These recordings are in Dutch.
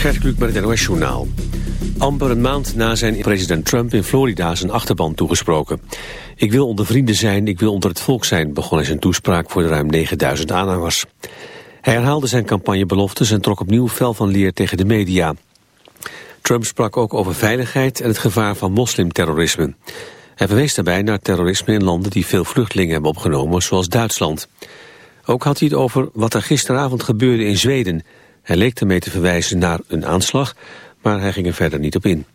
Gert Kluk met het NOS Journaal. Amper een maand na zijn president Trump in Florida zijn achterban toegesproken. Ik wil onder vrienden zijn, ik wil onder het volk zijn, begon hij zijn toespraak voor de ruim 9000 aanhangers. Hij herhaalde zijn campagnebeloftes en trok opnieuw fel van leer tegen de media. Trump sprak ook over veiligheid en het gevaar van moslimterrorisme. Hij verwees daarbij naar terrorisme in landen die veel vluchtelingen hebben opgenomen, zoals Duitsland. Ook had hij het over wat er gisteravond gebeurde in Zweden. Hij leek ermee te verwijzen naar een aanslag, maar hij ging er verder niet op in.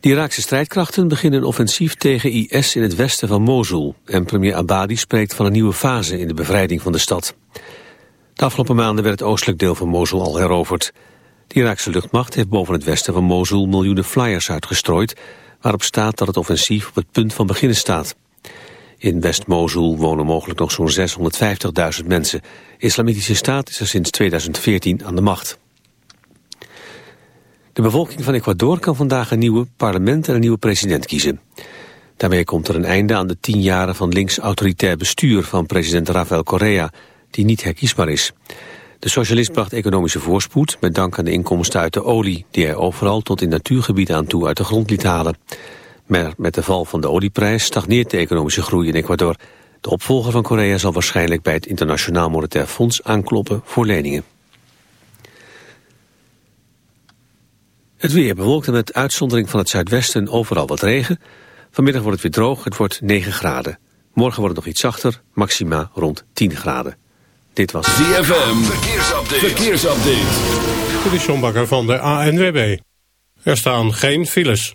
De Iraakse strijdkrachten beginnen een offensief tegen IS in het westen van Mosul. En premier Abadi spreekt van een nieuwe fase in de bevrijding van de stad. De afgelopen maanden werd het oostelijk deel van Mosul al heroverd. De Iraakse luchtmacht heeft boven het westen van Mosul miljoenen flyers uitgestrooid... waarop staat dat het offensief op het punt van beginnen staat. In West-Mosul wonen mogelijk nog zo'n 650.000 mensen. Islamitische staat is er sinds 2014 aan de macht. De bevolking van Ecuador kan vandaag een nieuwe parlement en een nieuwe president kiezen. Daarmee komt er een einde aan de tien jaren van links-autoritair bestuur van president Rafael Correa, die niet herkiesbaar is. De socialist bracht economische voorspoed met dank aan de inkomsten uit de olie, die hij overal tot in natuurgebieden aan toe uit de grond liet halen. Maar met de val van de olieprijs stagneert de economische groei in Ecuador. De opvolger van Korea zal waarschijnlijk bij het Internationaal Monetair Fonds aankloppen voor leningen. Het weer bewolkt met uitzondering van het zuidwesten overal wat regen. Vanmiddag wordt het weer droog, het wordt 9 graden. Morgen wordt het nog iets zachter, maxima rond 10 graden. Dit was ZFM, verkeersupdate. verkeersupdate. Dit is John Bakker van de ANWB. Er staan geen files.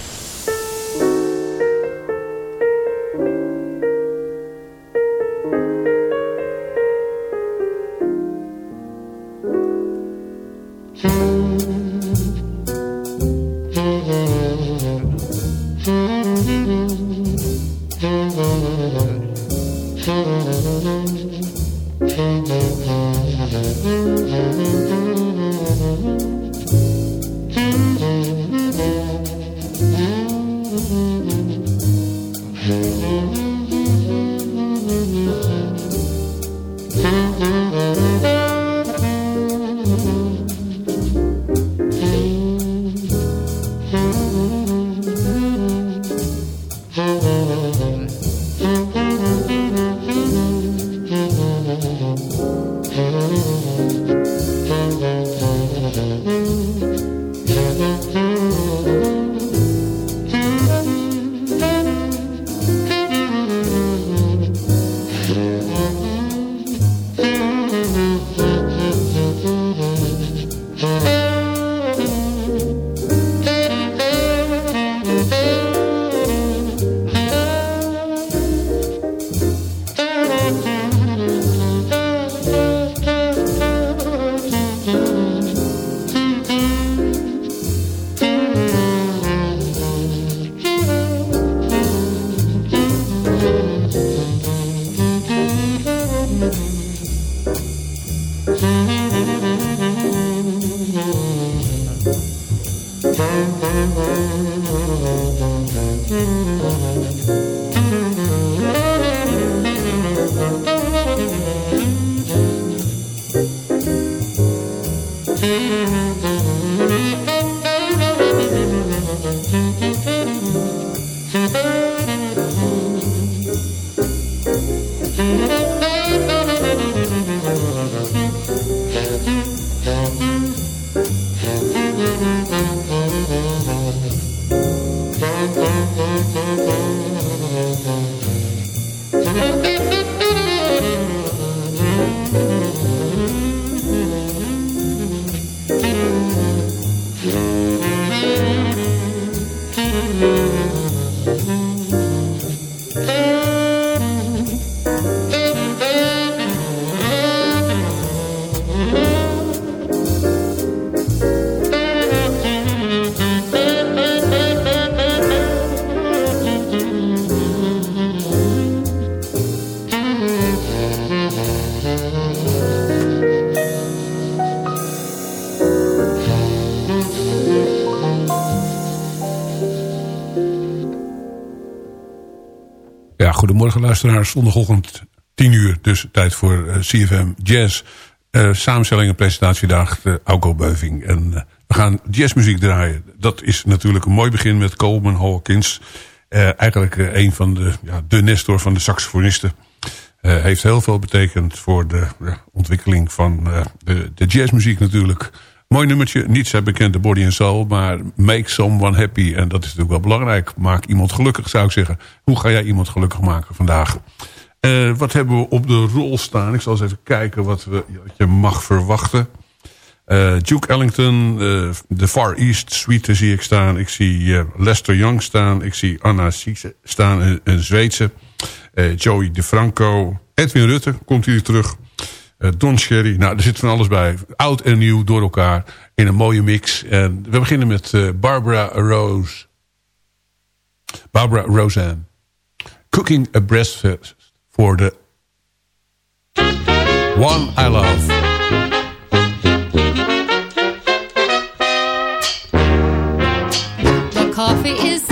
Luisteraars, zondagochtend 10 uur, dus tijd voor eh, CFM Jazz. Uh, samenstelling en presentatie daar, uh, Auko Beuving. En we gaan jazzmuziek draaien. Dat is natuurlijk een mooi begin met Coleman Hawkins. eigenlijk een van de, ja, de nestor van de saxofonisten. heeft heel veel betekend voor de ontwikkeling van de, de jazzmuziek natuurlijk. Mooi nummertje, niet zo bekend, body and soul, maar make someone happy. En dat is natuurlijk wel belangrijk. Maak iemand gelukkig, zou ik zeggen. Hoe ga jij iemand gelukkig maken vandaag? Uh, wat hebben we op de rol staan? Ik zal eens even kijken wat, we, wat je mag verwachten. Uh, Duke Ellington, de Far East Suite zie ik staan. Ik zie Lester Young staan. Ik zie Anna Cisse staan, een, een Zweedse. Joey DeFranco. Edwin Rutte komt hier terug. Uh, Don Sherry. Nou, er zit van alles bij. Oud en nieuw door elkaar. In een mooie mix. En we beginnen met uh, Barbara Rose. Barbara Roseanne. Cooking a breakfast for the one I love. Coffee is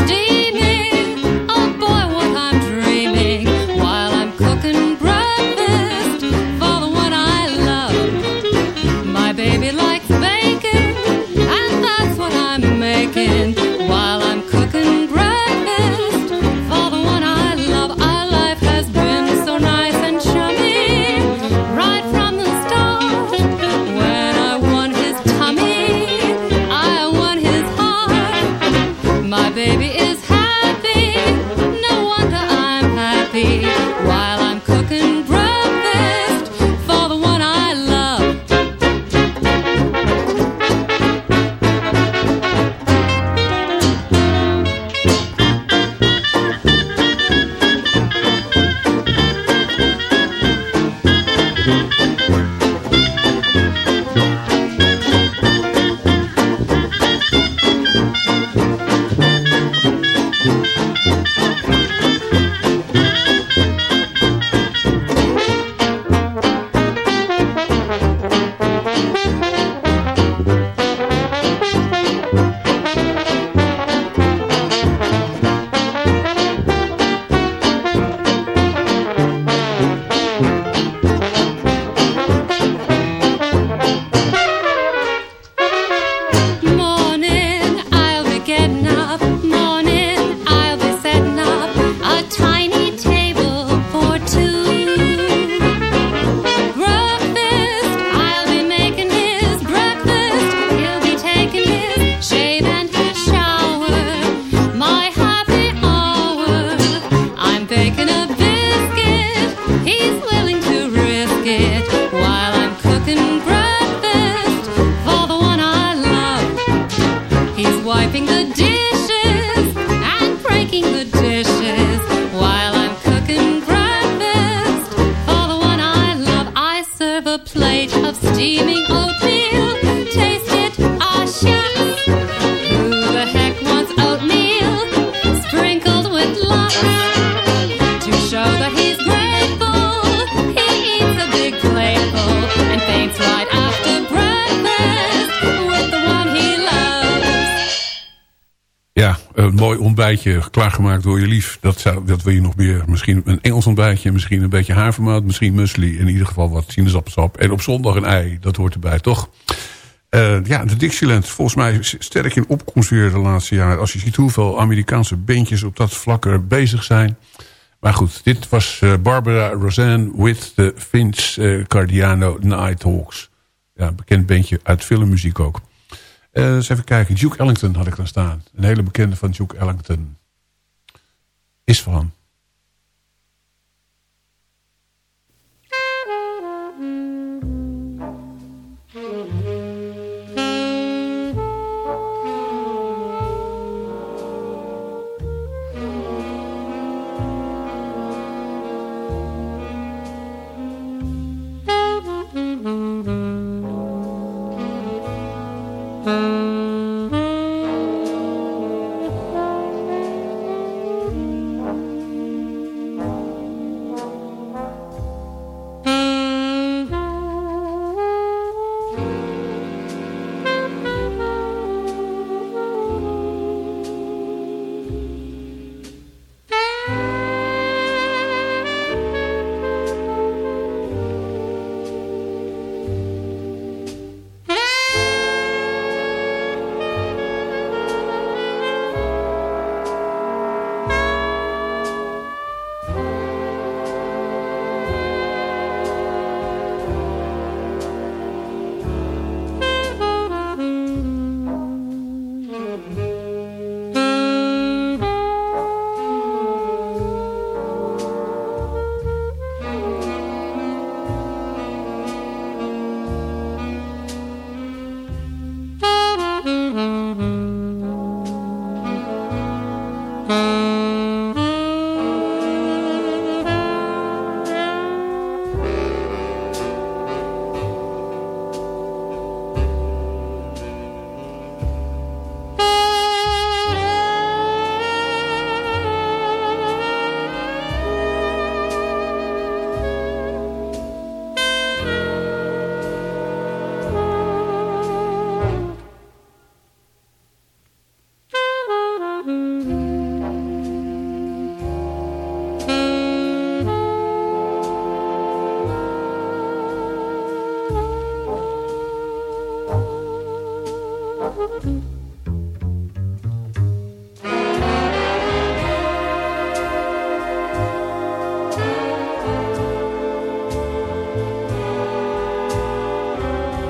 klaargemaakt door je lief. Dat, zou, dat wil je nog meer. Misschien een Engels ontbijtje, misschien een beetje havermout, misschien muesli. In ieder geval wat sinaasappelsap. En op zondag een ei, dat hoort erbij, toch? Uh, ja, de Dixieland, volgens mij sterk in opkomst weer de laatste jaren. Als je ziet hoeveel Amerikaanse bandjes op dat vlak er bezig zijn. Maar goed, dit was uh, Barbara Roseanne with the Vince uh, Cardiano Nighthawks. Ja, bekend bandje uit filmmuziek ook. Uh, eens even kijken, Duke Ellington had ik dan staan. Een hele bekende van Duke Ellington. Is van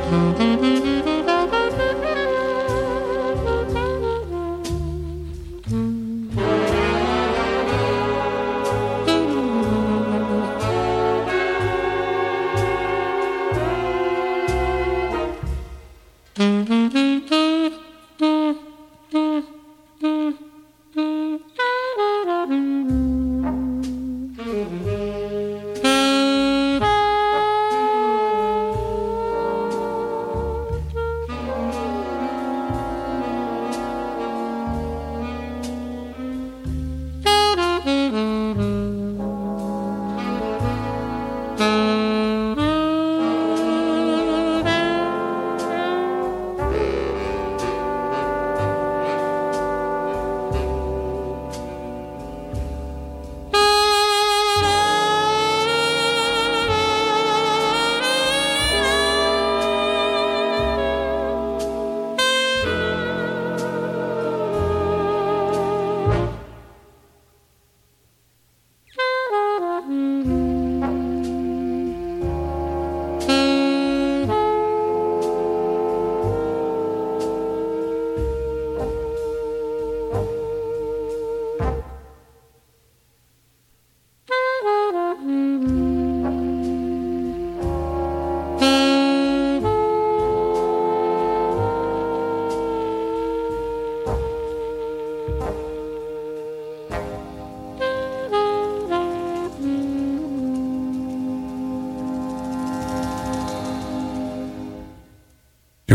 Mm-hmm.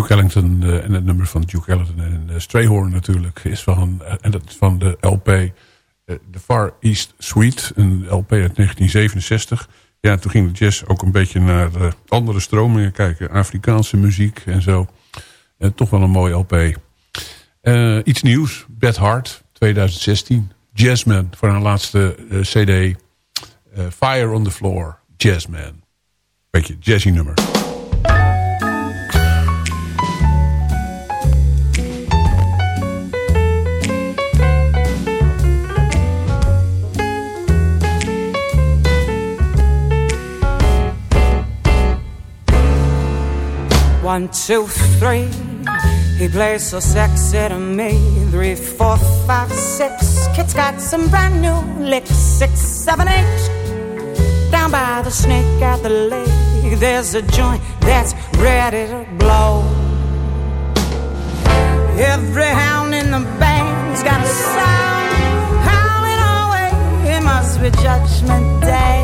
Duke Ellington uh, en het nummer van Duke Ellington en uh, Strayhorn natuurlijk is van, uh, en dat is van de LP The Far East Suite, een LP uit 1967. Ja, toen ging de jazz ook een beetje naar andere stromingen kijken, Afrikaanse muziek en zo. toch wel een mooi LP. Iets nieuws. Beth Hart, 2016. Jazzman voor haar laatste cd. Fire on the Floor. Jazzman. Beetje jazzy nummer. One, two, three. He plays so sexy to me. Three, four, five, six. Kid's got some brand new licks. Six, seven, eight. Down by the snake at the lake, there's a joint that's ready to blow. Every hound in the band's got a sound howling away. It must be Judgment Day.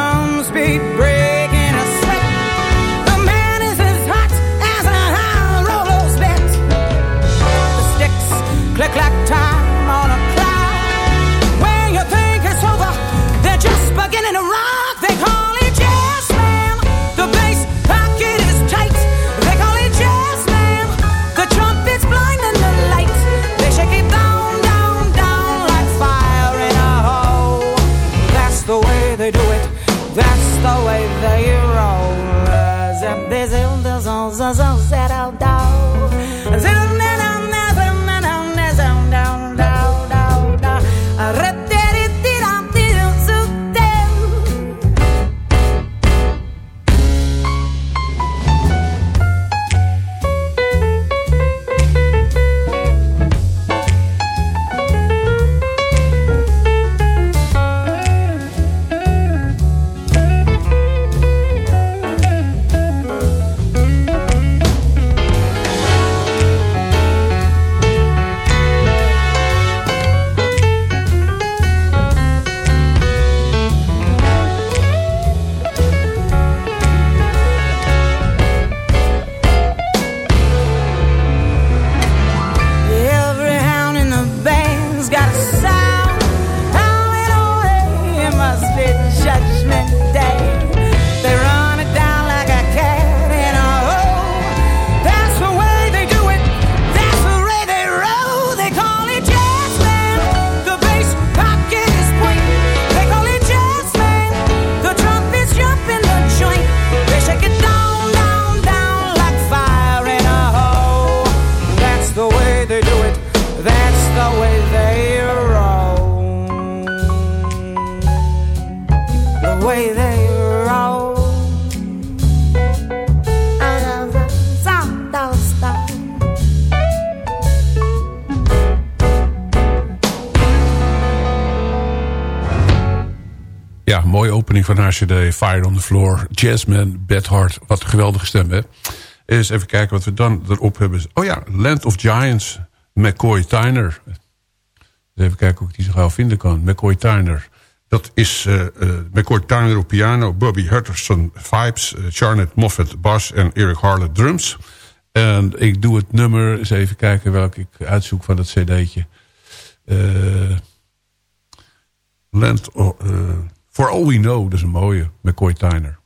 click like time opening van haar cd. Fire on the Floor. Jazzman, Beth Hart. Wat een geweldige stem, hè? Eens even kijken wat we dan erop hebben. Oh ja, Land of Giants. McCoy Tyner. Even kijken hoe ik die zo gauw vinden kan. McCoy Tyner. Dat is eh, eh, McCoy Tyner op piano. Bobby Hutcherson vibes. Uh, Charlotte Moffat bass. En Eric Harlett drums. En ik doe het nummer. Eens even kijken welk ik uitzoek van dat cd'tje. Eh... Land of, For All We Know, dat is een mooie, McCoy Tyner.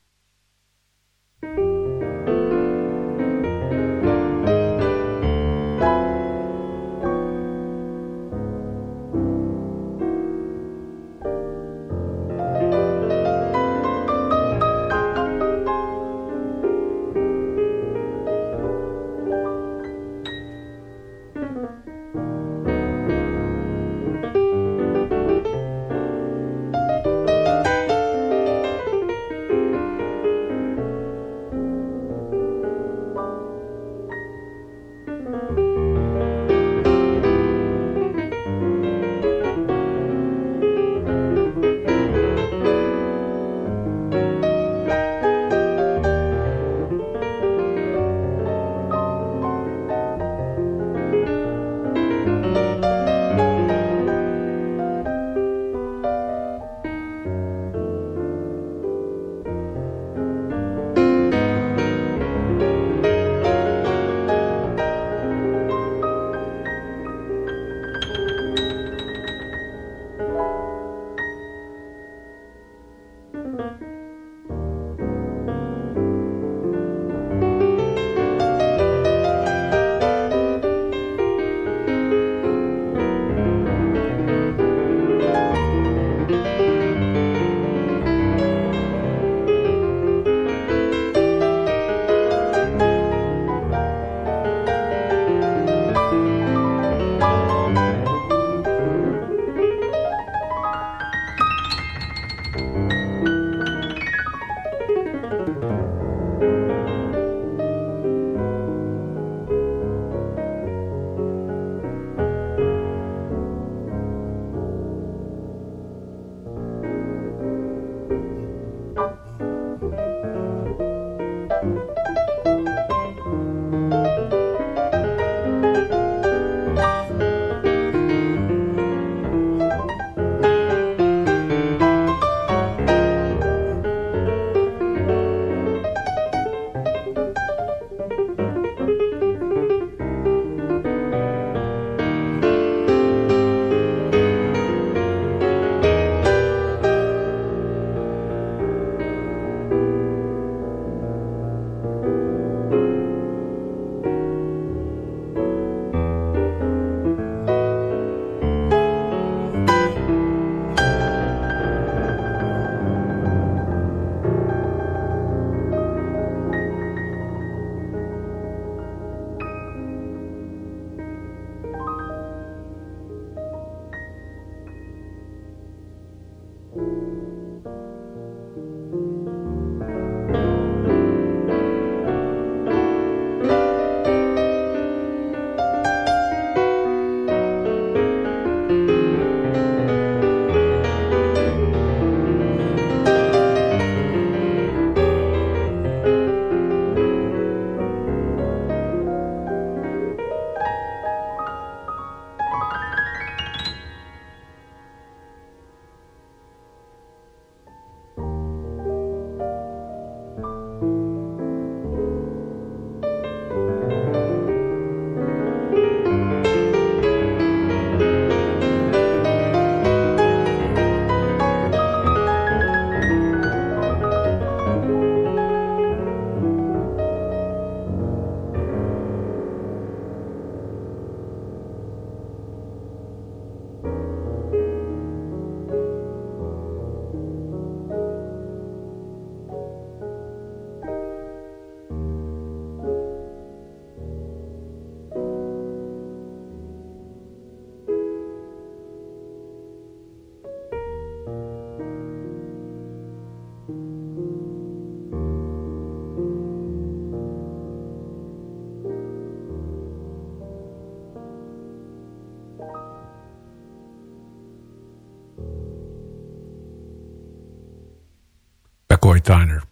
McCoy Tyner.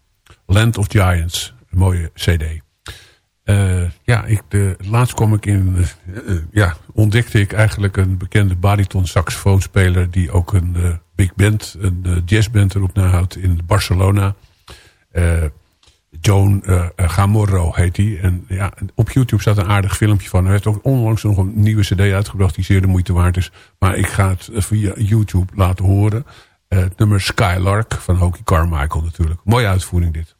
Land of Giants. Een mooie cd. Uh, ja, ik, de, laatst kwam ik in, uh, ja, ontdekte ik eigenlijk een bekende bariton saxofoonspeler die ook een big band, een jazzband erop nahoudt in Barcelona. Joan Gamorro heet hij. En ja, op YouTube staat een aardig filmpje van. Hij heeft ook onlangs nog een nieuwe cd uitgebracht die zeer de moeite waard is. Maar ik ga het via YouTube laten horen. Het nummer Skylark van Hokie Carmichael natuurlijk. Mooie uitvoering dit.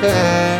Yeah.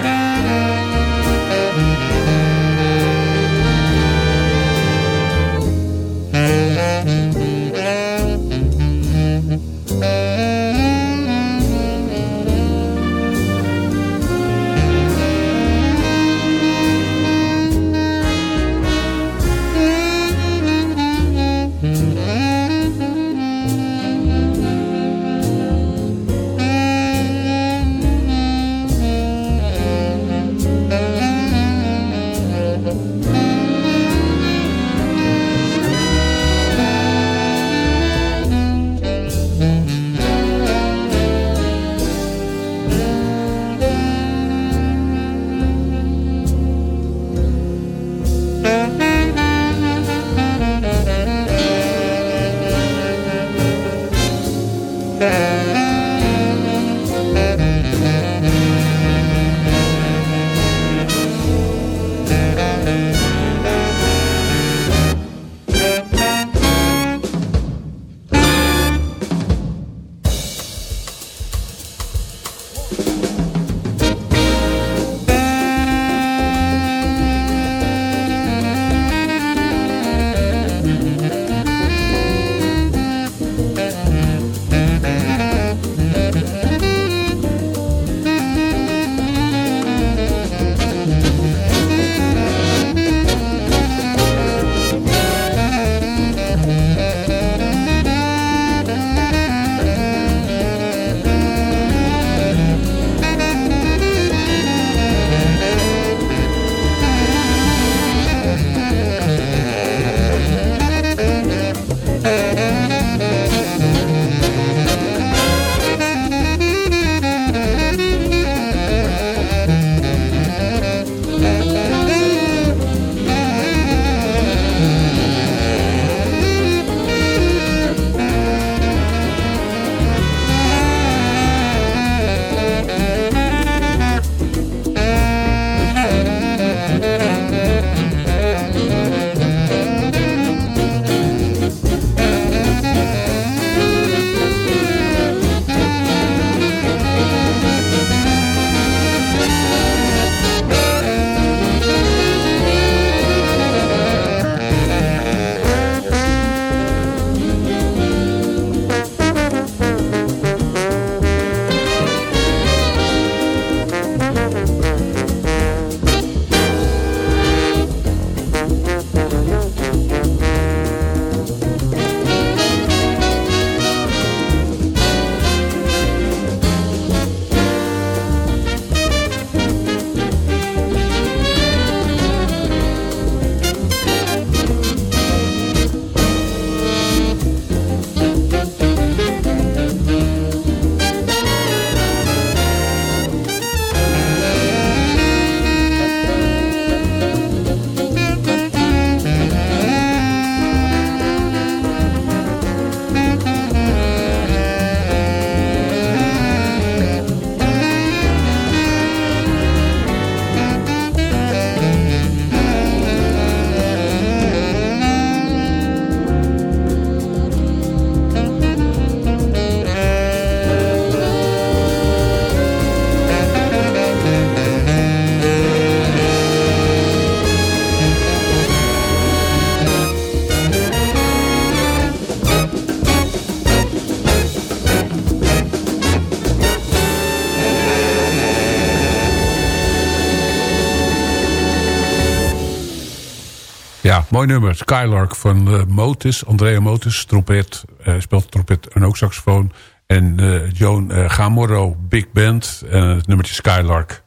Mooi nummer. Skylark van uh, Motus, Andrea Motus, trompet, uh, speelt trompet en ook saxofoon. En uh, Joan uh, Gamorro, big band, en het nummertje Skylark.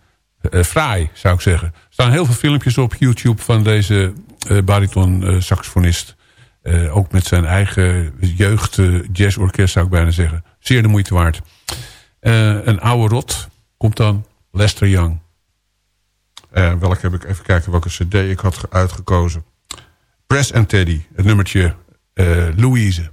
fraai, zou ik zeggen. Er staan heel veel filmpjes op YouTube van deze bariton saxofonist. ook met zijn eigen jeugd jazzorkest, zou ik bijna zeggen. Zeer de moeite waard. een oude rot komt dan Lester Young. welke heb ik even kijken welke cd ik had uitgekozen. Press and Teddy. Het nummertje uh, Louise.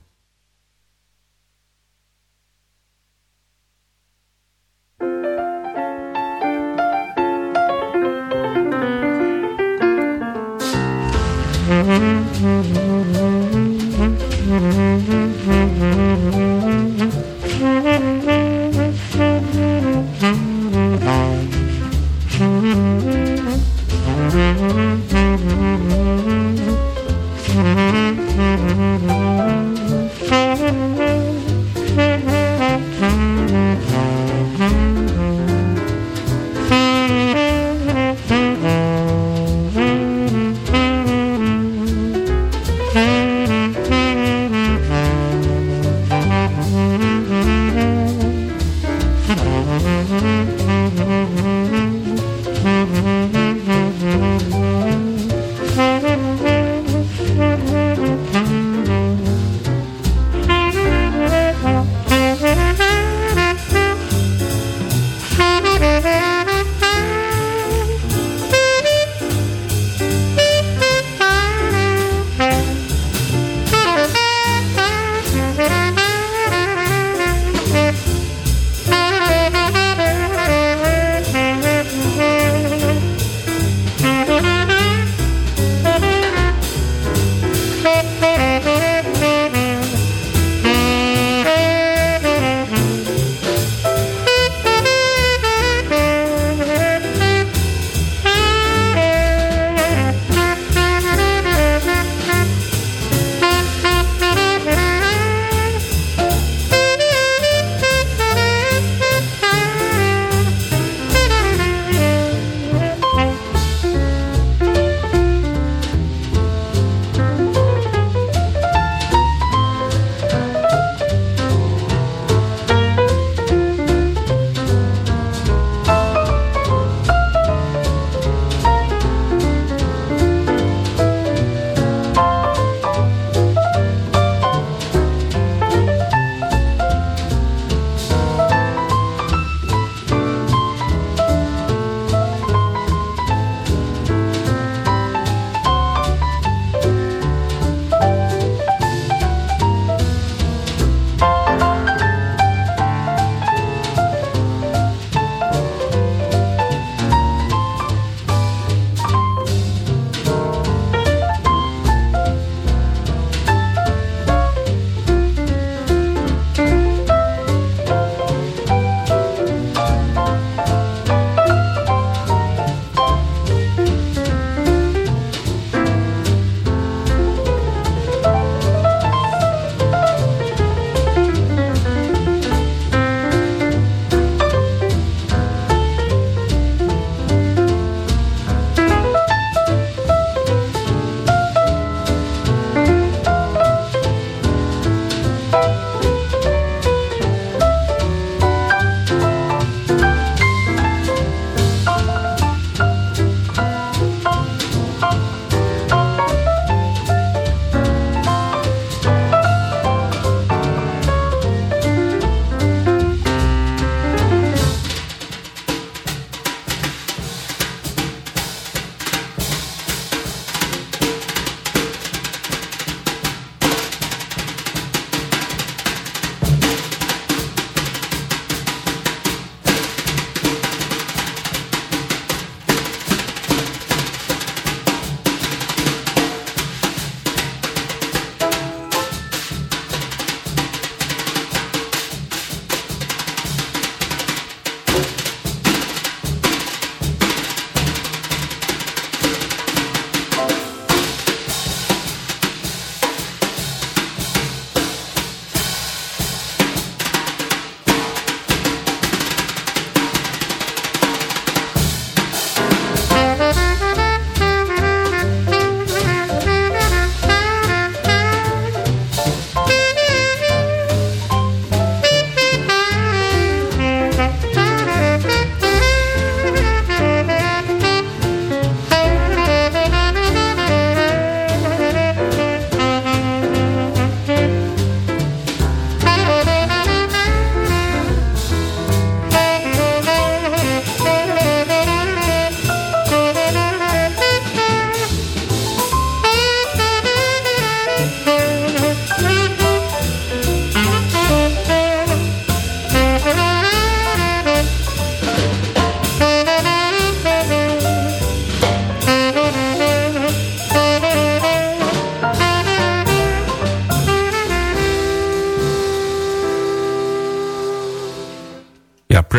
Mm-hmm.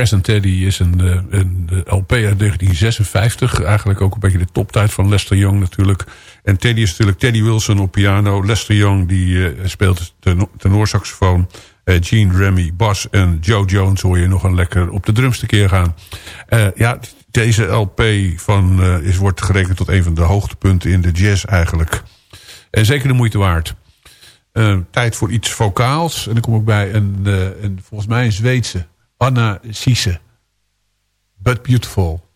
Present Teddy is een, eh, een LP uit 1956. Eigenlijk ook een beetje de toptijd van Lester Young natuurlijk. En Teddy is natuurlijk Teddy Wilson op piano. Lester Young die uh, speelt tenorsaxofoon. Uh, Gene Remy, bas en Joe Jones hoor je nog een lekker op de drums keer gaan. Ja, deze LP van, is, wordt gerekend tot een van de hoogtepunten in de jazz eigenlijk. En zeker de moeite waard. tijd voor iets vocaals. En dan kom ik bij een, een volgens mij een Zweedse Anna Sisse. But Beautiful.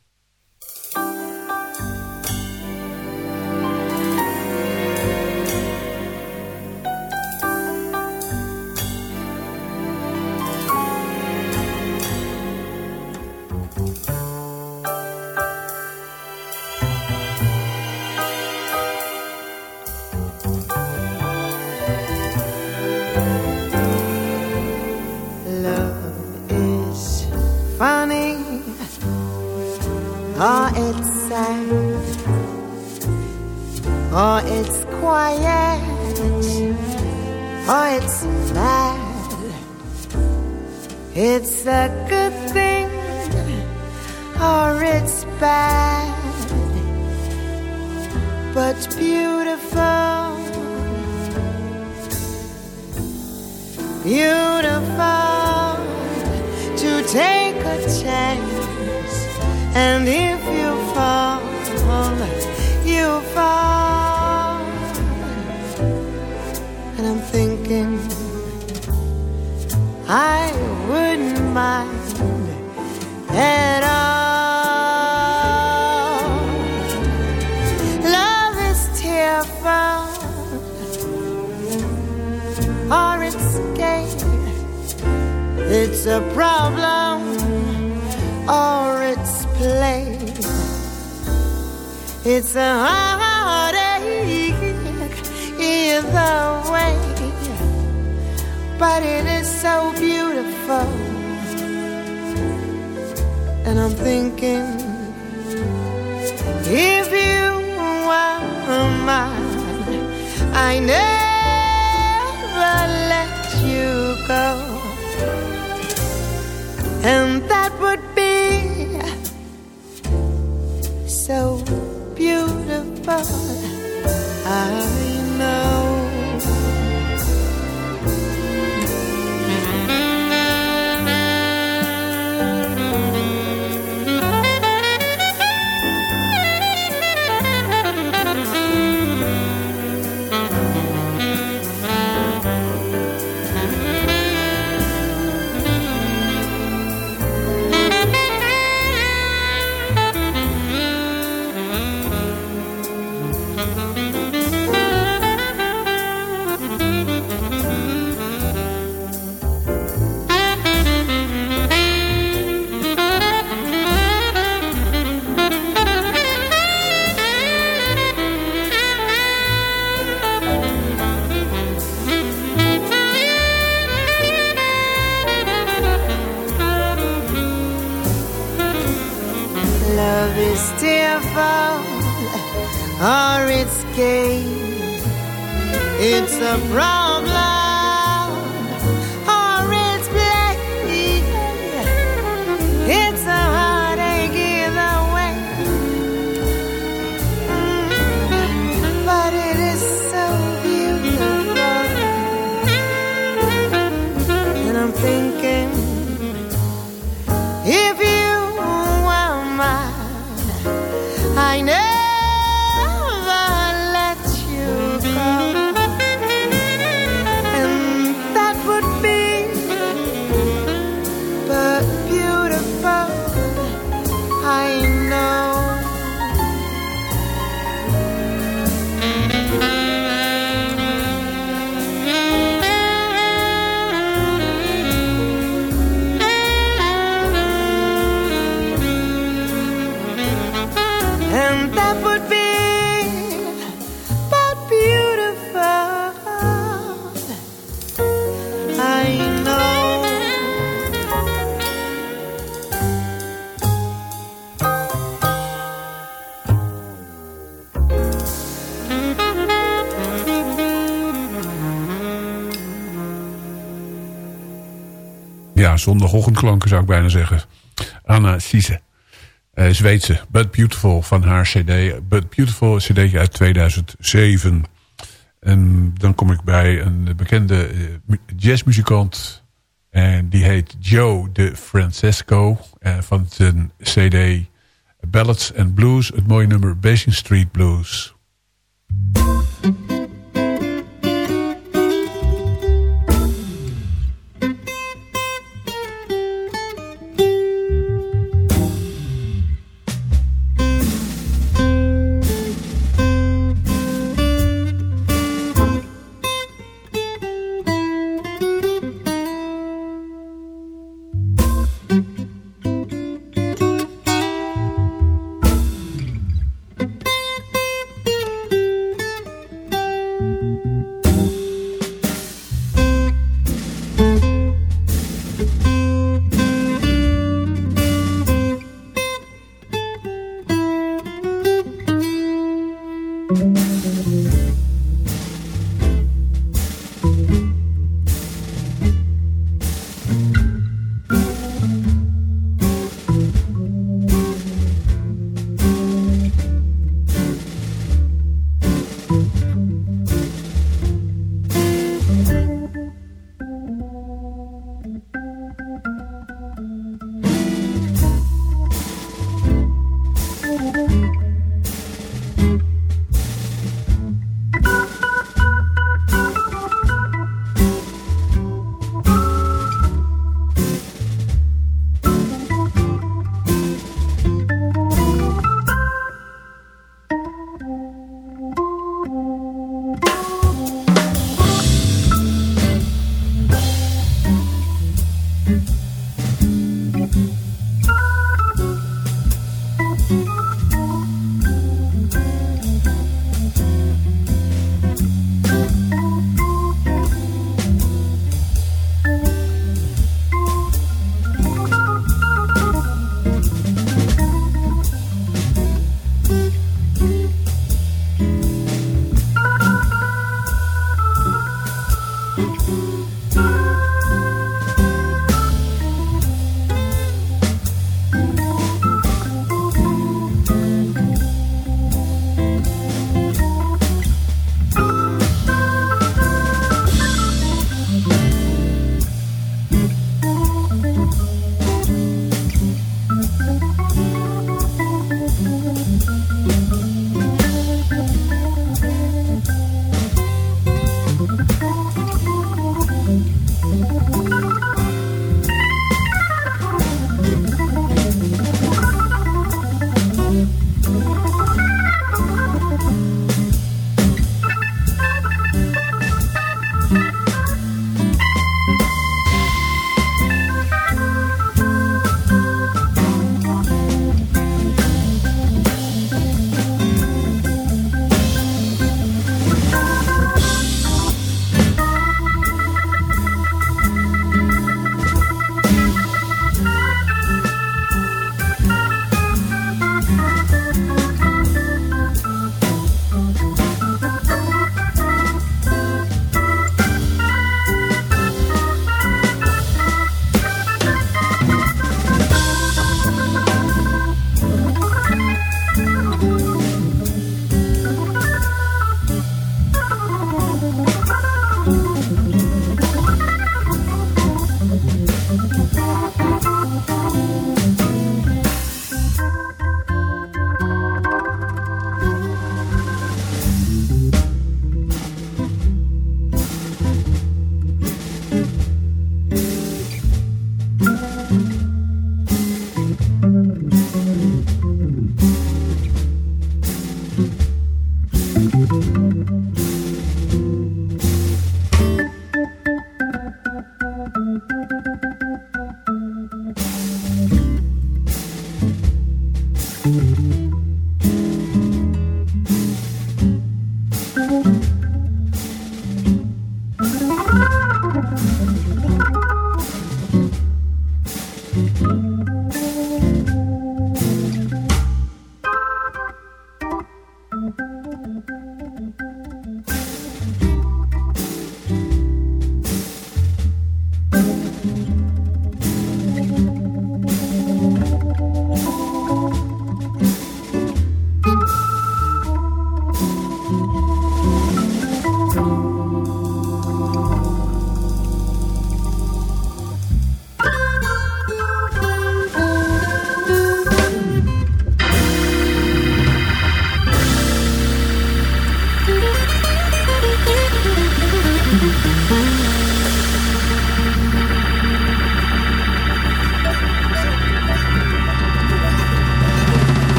A good thing, or it's bad, but beautiful, beautiful to take a chance and if you fall, you fall. And I'm thinking I wouldn't mind at all. Love is tearful, or it's gay. It's a problem, or it's play. It's a heartache either way, but it is so beautiful. And I'm thinking, if you were mine, I never let you go, and that would be so beautiful. I zondagochtendklanken zou ik bijna zeggen. Anna Siese. Uh, Zweedse. But Beautiful van haar cd. But Beautiful cd uit 2007. En dan kom ik bij een bekende uh, jazzmuzikant. En die heet Joe de Francesco. Uh, van zijn cd Ballads and Blues. Het mooie nummer Basin Street Blues.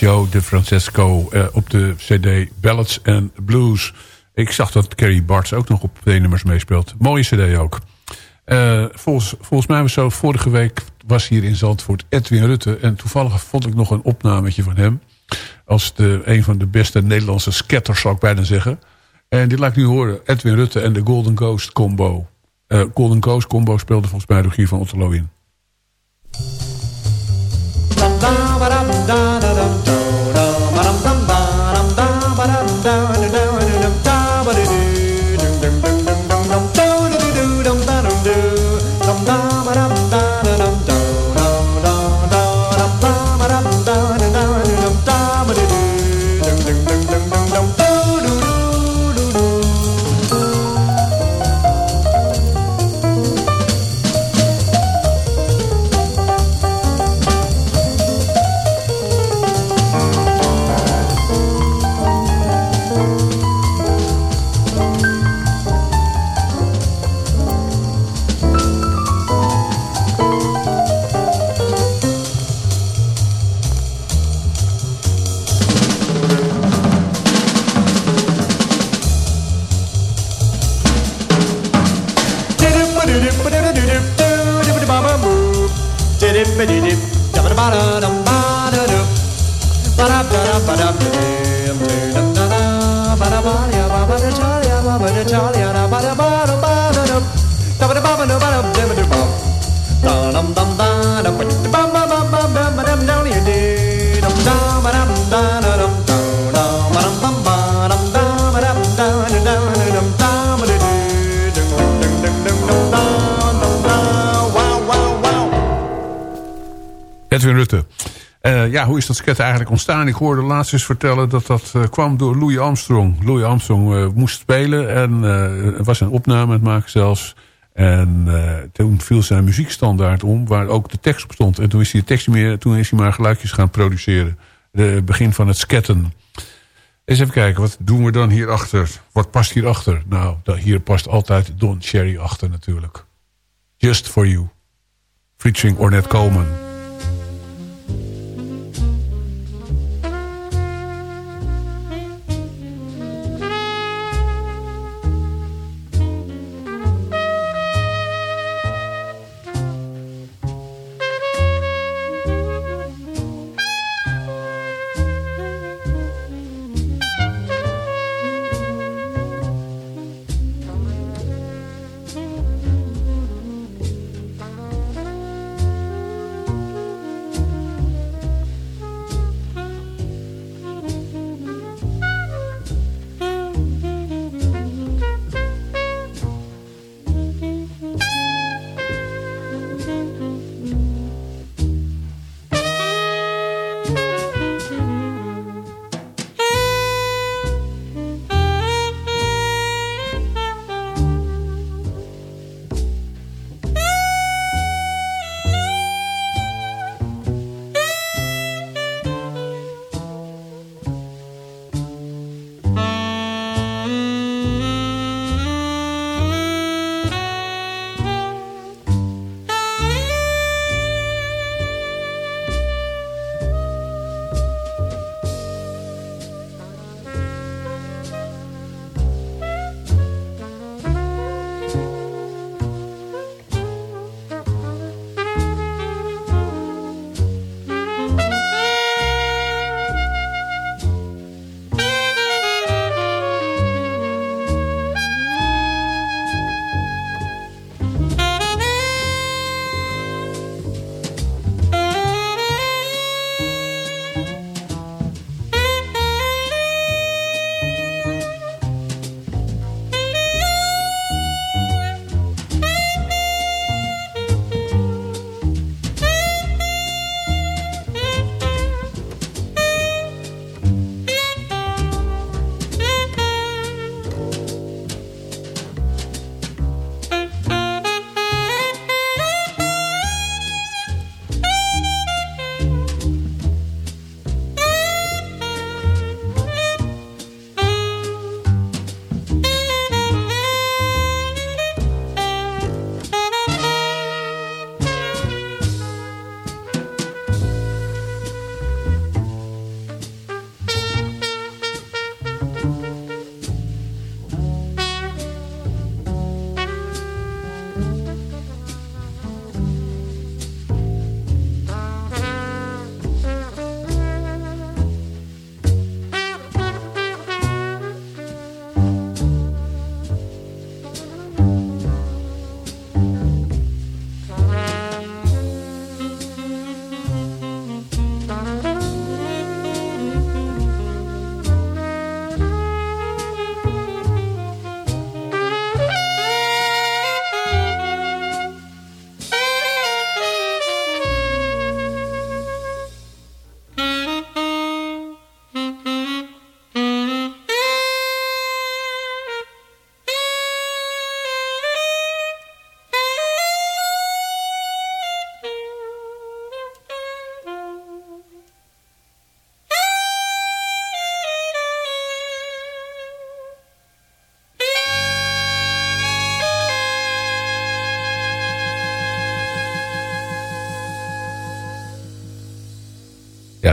Joe de Francesco eh, op de cd Ballads and Blues. Ik zag dat Kerry Barts ook nog op twee nummers meespeelt. Mooie cd ook. Eh, volgens, volgens mij was zo, vorige week was hier in Zandvoort Edwin Rutte. En toevallig vond ik nog een opnametje van hem. Als de, een van de beste Nederlandse scatters, zou ik bijna zeggen. En dit laat ik nu horen. Edwin Rutte en de Golden Ghost combo. Uh, Golden Ghost combo speelde volgens mij de regie van Otterlo in. Edwin Rutte. Uh, ja, hoe is dat sketten eigenlijk ontstaan? Ik hoorde laatst eens vertellen dat dat uh, kwam door Louis Armstrong. Louis Armstrong uh, moest spelen en was een opname het maken zelfs. En toen viel zijn muziekstandaard om, waar ook de tekst op stond. En toen is hij de tekst meer, toen is hij maar geluidjes gaan produceren. Het begin van het sketten. Eens even kijken, wat doen we dan hierachter? Wat past hierachter? Nou, hier past altijd Don Cherry achter natuurlijk. Just for You. Featuring Ornette Coleman.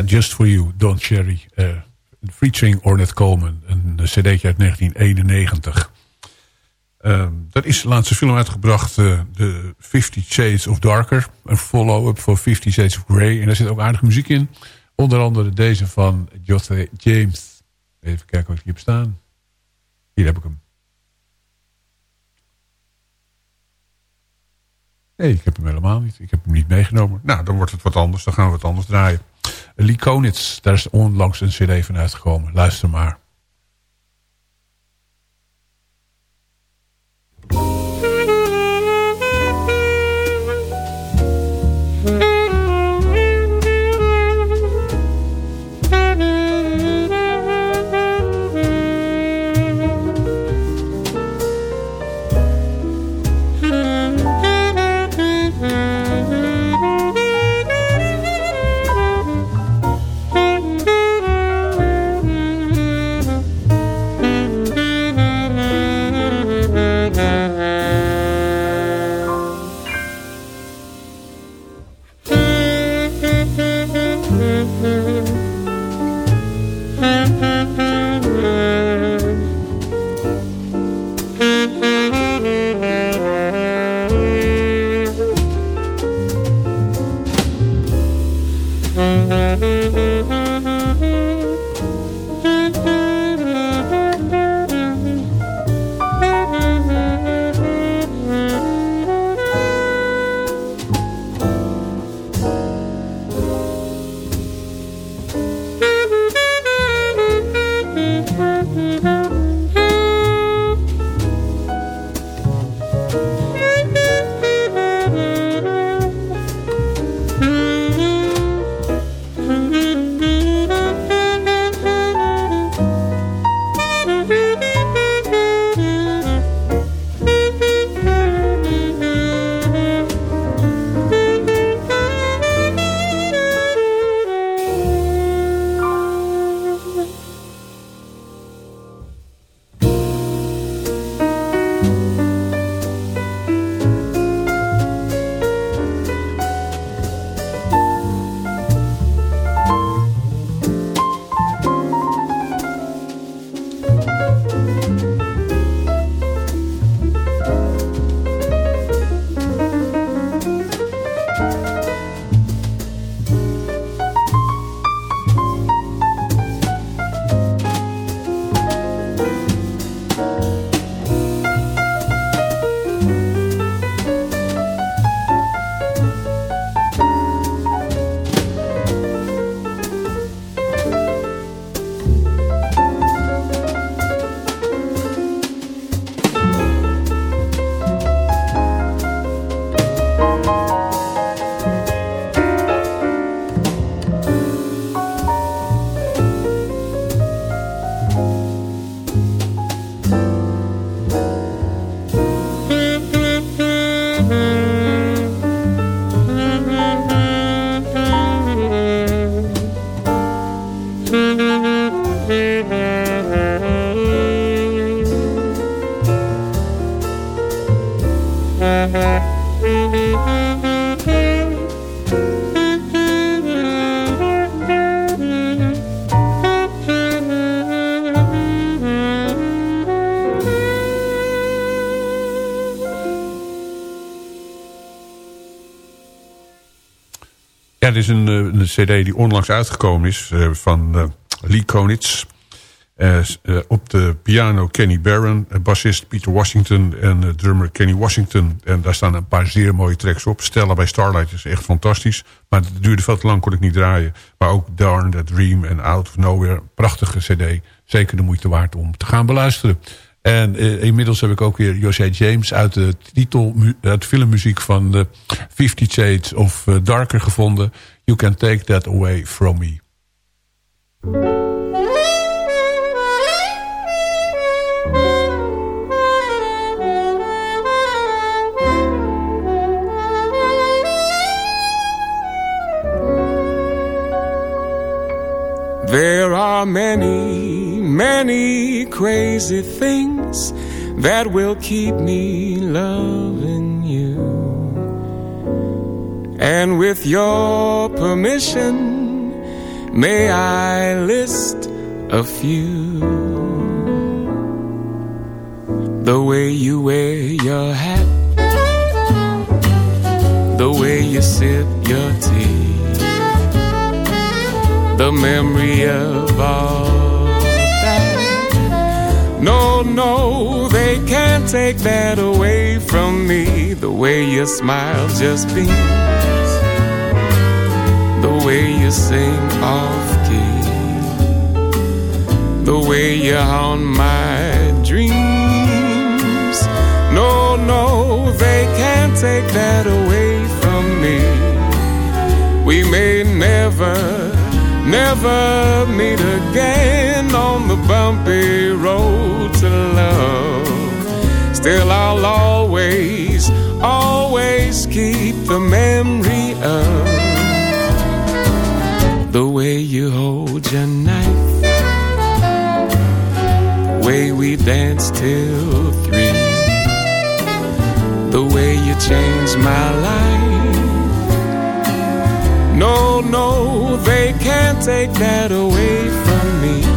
Just For You, Don Cherry. Uh, featuring Ornette Coleman. Een cd'tje uit 1991. Uh, er is de laatste film uitgebracht. Uh, de Fifty Shades of Darker. Een follow-up voor Fifty Shades of Grey. En daar zit ook aardige muziek in. Onder andere deze van Jotham James. Even kijken of ik hier heb staan. Hier heb ik hem. Nee, ik heb hem helemaal niet. Ik heb hem niet meegenomen. Nou, dan wordt het wat anders. Dan gaan we wat anders draaien. Lee daar is onlangs een cd van uitgekomen. Luister maar. Is een, eh, een cd die onlangs uitgekomen is uh, van uh, Lee Konitz. Op de piano Kenny Barron, bassist Peter Washington en drummer Kenny Washington. En daar staan een paar zeer mooie tracks op. Stella bij Starlight is echt fantastisch. Maar het duurde veel te lang, kon ik niet draaien. Maar ook Darn, That Dream en Out of Nowhere. Prachtige cd. Zeker de moeite waard om te gaan beluisteren. En uh, inmiddels heb ik ook weer José James uit de titel, uit de filmmuziek van uh, Fifty Shades of uh, Darker gevonden. You can take that away from me. There are many, many crazy things that will keep me loving you. And with your permission, May I list a few? The way you wear your hat, the way you sip your tea, the memory of all. No, no, they can't take that away from me. The way you smile just beams, the way you sing off key, the way you haunt my dreams. No, no, they can't take that away from me. We may never, never meet again on the bumpy road to love. Still, I'll always, always keep the memory of the way you hold your knife, the way we danced till three the way you changed my life. No, no, they can't take that away from me.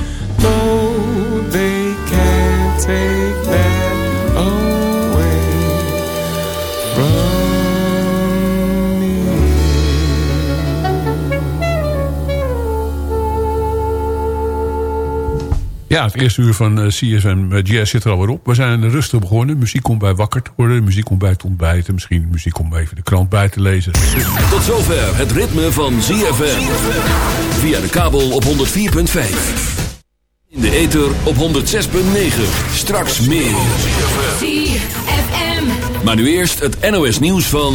Ja, het eerste uur van eh, CSM Jazz zit er alweer op. We zijn rustig begonnen. Muziek komt bij wakker te worden. Muziek komt bij te ontbijten. Misschien muziek om even de krant bij te lezen. Tot zover het ritme van ZFM. Via de kabel op 104.5. In de ether op 106.9. Straks meer. ZFM. Maar nu eerst het NOS nieuws van...